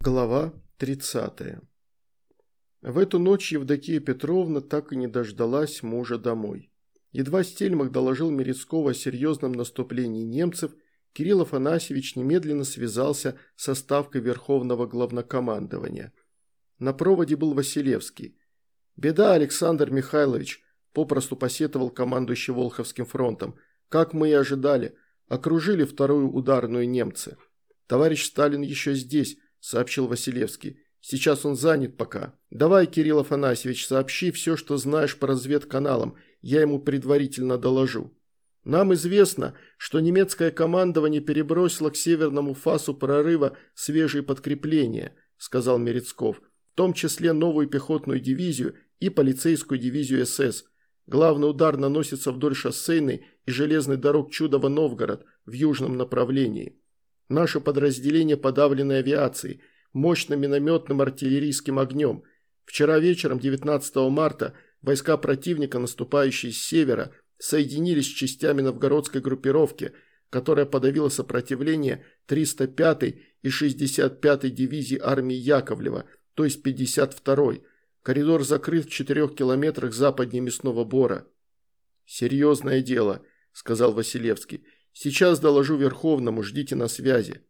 Глава 30. В эту ночь Евдокия Петровна так и не дождалась мужа домой. Едва Стельмах доложил Мерецкого о серьезном наступлении немцев, Кирилл Афанасьевич немедленно связался со ставкой Верховного Главнокомандования. На проводе был Василевский. «Беда, Александр Михайлович», – попросту посетовал командующий Волховским фронтом. «Как мы и ожидали, окружили вторую ударную немцы. Товарищ Сталин еще здесь», – сообщил Василевский. «Сейчас он занят пока. Давай, Кирилл Афанасьевич, сообщи все, что знаешь по разведканалам, я ему предварительно доложу». Нам известно, что немецкое командование перебросило к северному фасу прорыва свежие подкрепления, сказал Мерецков, в том числе новую пехотную дивизию и полицейскую дивизию СС. Главный удар наносится вдоль шоссейной и железной дорог Чудово-Новгород в южном направлении. Наше подразделение подавлено авиацией, мощным минометным артиллерийским огнем. Вчера вечером, 19 марта, войска противника, наступающие с севера, соединились с частями новгородской группировки, которая подавила сопротивление 305-й и 65-й дивизии армии Яковлева, то есть 52-й. Коридор закрыт в четырех километрах западнее Мясного Бора. «Серьезное дело», – сказал Василевский. «Сейчас доложу Верховному, ждите на связи».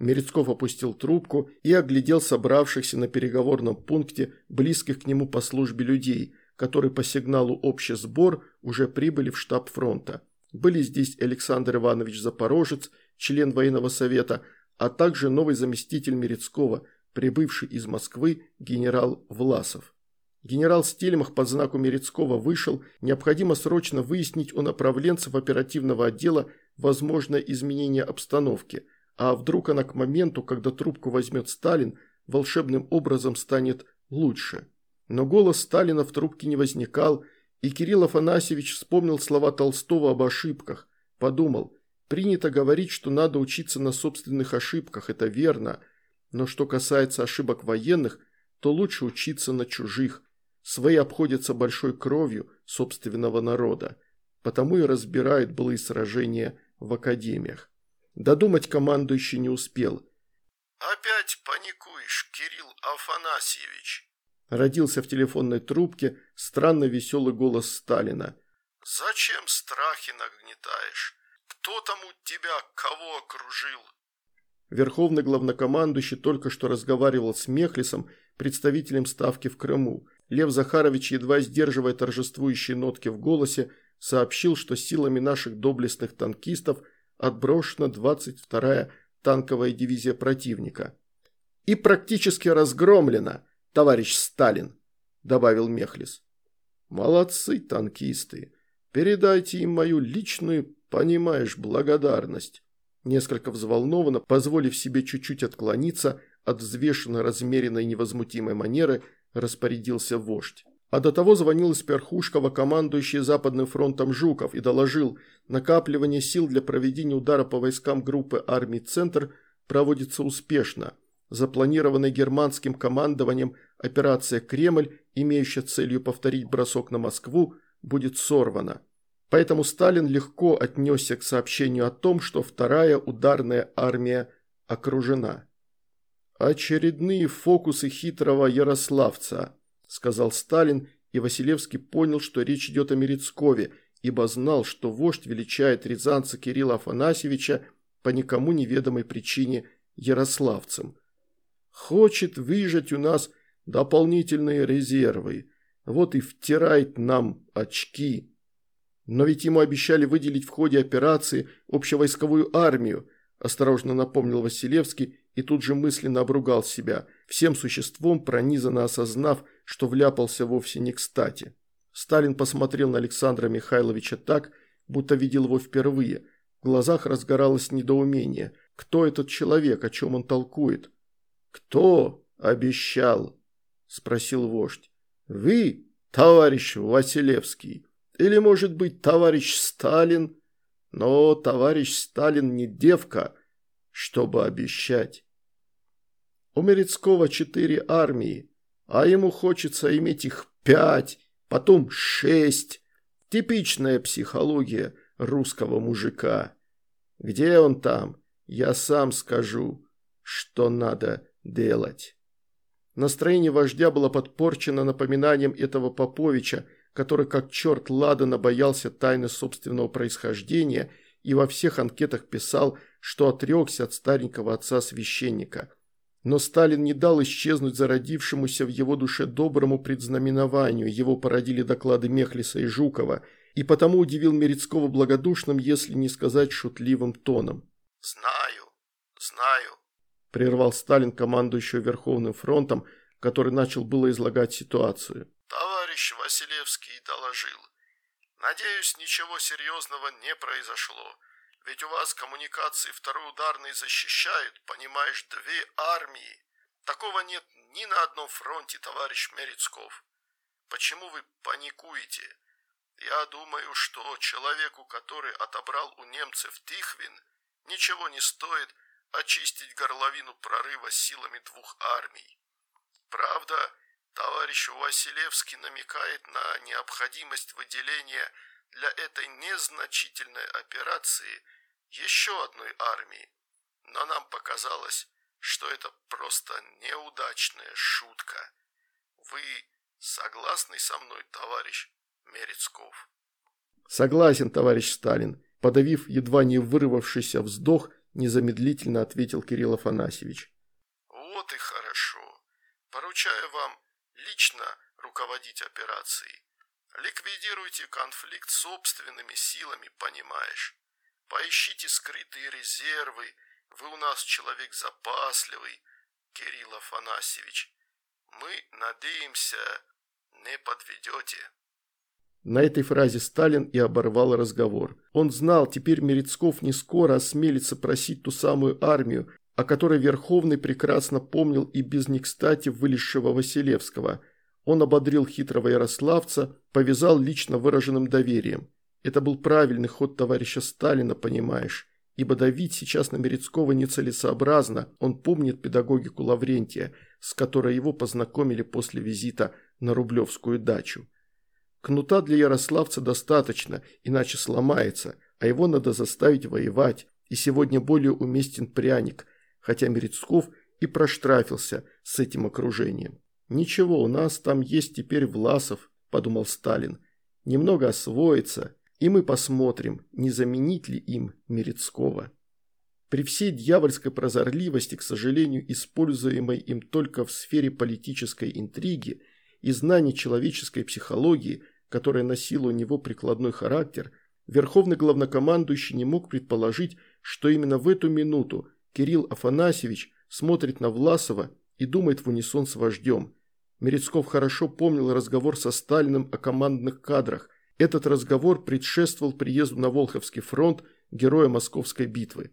Мерецков опустил трубку и оглядел собравшихся на переговорном пункте близких к нему по службе людей, которые по сигналу «Общий сбор» уже прибыли в штаб фронта. Были здесь Александр Иванович Запорожец, член военного совета, а также новый заместитель Мерецкого, прибывший из Москвы генерал Власов. Генерал Стельмах под знаку Мерецкого вышел, необходимо срочно выяснить у направленцев оперативного отдела возможное изменение обстановки, а вдруг она к моменту, когда трубку возьмет Сталин, волшебным образом станет лучше. Но голос Сталина в трубке не возникал, и Кирилл Афанасьевич вспомнил слова Толстого об ошибках. Подумал, принято говорить, что надо учиться на собственных ошибках, это верно. Но что касается ошибок военных, то лучше учиться на чужих. Свои обходятся большой кровью собственного народа. Потому и разбирают былые сражения в академиях. Додумать командующий не успел. «Опять паникуешь, Кирилл Афанасьевич?» Родился в телефонной трубке странно веселый голос Сталина. «Зачем страхи нагнетаешь? Кто там у тебя кого окружил?» Верховный главнокомандующий только что разговаривал с Мехлисом, представителем Ставки в Крыму. Лев Захарович, едва сдерживая торжествующие нотки в голосе, сообщил, что силами наших доблестных танкистов отброшена 22-я танковая дивизия противника. «И практически разгромлена», товарищ Сталин», – добавил Мехлис. «Молодцы танкисты. Передайте им мою личную, понимаешь, благодарность». Несколько взволнованно, позволив себе чуть-чуть отклониться от взвешенно размеренной невозмутимой манеры, распорядился вождь. А до того звонил из Перхушкова командующий Западным фронтом Жуков и доложил, накапливание сил для проведения удара по войскам группы армий «Центр» проводится успешно – Запланированная германским командованием операция «Кремль», имеющая целью повторить бросок на Москву, будет сорвана. Поэтому Сталин легко отнесся к сообщению о том, что вторая ударная армия окружена. «Очередные фокусы хитрого ярославца», – сказал Сталин, и Василевский понял, что речь идет о Мерецкове, ибо знал, что вождь величает рязанца Кирилла Афанасьевича по никому неведомой причине ярославцем. Хочет выжать у нас дополнительные резервы. Вот и втирает нам очки. Но ведь ему обещали выделить в ходе операции общевойсковую армию, осторожно напомнил Василевский и тут же мысленно обругал себя, всем существом пронизанно осознав, что вляпался вовсе не кстати. Сталин посмотрел на Александра Михайловича так, будто видел его впервые. В глазах разгоралось недоумение. Кто этот человек, о чем он толкует? «Кто обещал?» – спросил вождь. «Вы, товарищ Василевский, или, может быть, товарищ Сталин? Но товарищ Сталин не девка, чтобы обещать. У Мерецкого четыре армии, а ему хочется иметь их пять, потом шесть. Типичная психология русского мужика. Где он там? Я сам скажу, что надо делать. Настроение вождя было подпорчено напоминанием этого Поповича, который как черт ладана боялся тайны собственного происхождения и во всех анкетах писал, что отрекся от старенького отца-священника. Но Сталин не дал исчезнуть зародившемуся в его душе доброму предзнаменованию, его породили доклады Мехлиса и Жукова, и потому удивил Мерецкого благодушным, если не сказать шутливым тоном. «Знаю, знаю», – прервал Сталин командующего Верховным фронтом, который начал было излагать ситуацию. «Товарищ Василевский доложил. Надеюсь, ничего серьезного не произошло. Ведь у вас коммуникации второй ударной защищают, понимаешь, две армии. Такого нет ни на одном фронте, товарищ Мерецков. Почему вы паникуете? Я думаю, что человеку, который отобрал у немцев Тихвин, ничего не стоит очистить горловину прорыва силами двух армий. Правда, товарищ Василевский намекает на необходимость выделения для этой незначительной операции еще одной армии, но нам показалось, что это просто неудачная шутка. Вы согласны со мной, товарищ Мерецков? Согласен, товарищ Сталин. Подавив едва не вырвавшийся вздох, незамедлительно ответил Кирилл Афанасьевич. Вот и хорошо. Поручаю вам лично руководить операцией. Ликвидируйте конфликт собственными силами, понимаешь? Поищите скрытые резервы. Вы у нас человек запасливый, Кирилл Афанасьевич. Мы надеемся, не подведете. На этой фразе Сталин и оборвал разговор. Он знал, теперь Мерецков не скоро осмелится просить ту самую армию, о которой Верховный прекрасно помнил и без некстати вылезшего Василевского. Он ободрил хитрого ярославца, повязал лично выраженным доверием. Это был правильный ход товарища Сталина, понимаешь, ибо давить сейчас на Мерецкого нецелесообразно, он помнит педагогику Лаврентия, с которой его познакомили после визита на Рублевскую дачу. Кнута для ярославца достаточно, иначе сломается, а его надо заставить воевать, и сегодня более уместен пряник, хотя Мерецков и проштрафился с этим окружением. «Ничего, у нас там есть теперь Власов», – подумал Сталин. «Немного освоится, и мы посмотрим, не заменить ли им Мерецкого». При всей дьявольской прозорливости, к сожалению, используемой им только в сфере политической интриги и знаний человеческой психологии, которая носила у него прикладной характер, верховный главнокомандующий не мог предположить, что именно в эту минуту Кирилл Афанасьевич смотрит на Власова и думает в унисон с вождем. Мерецков хорошо помнил разговор со Сталиным о командных кадрах. Этот разговор предшествовал приезду на Волховский фронт героя Московской битвы.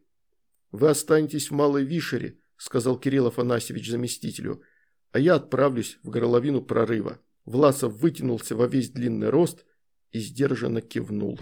«Вы останетесь в Малой Вишере», – сказал Кирилл Афанасьевич заместителю, – «а я отправлюсь в горловину прорыва». Власов вытянулся во весь длинный рост и сдержанно кивнул.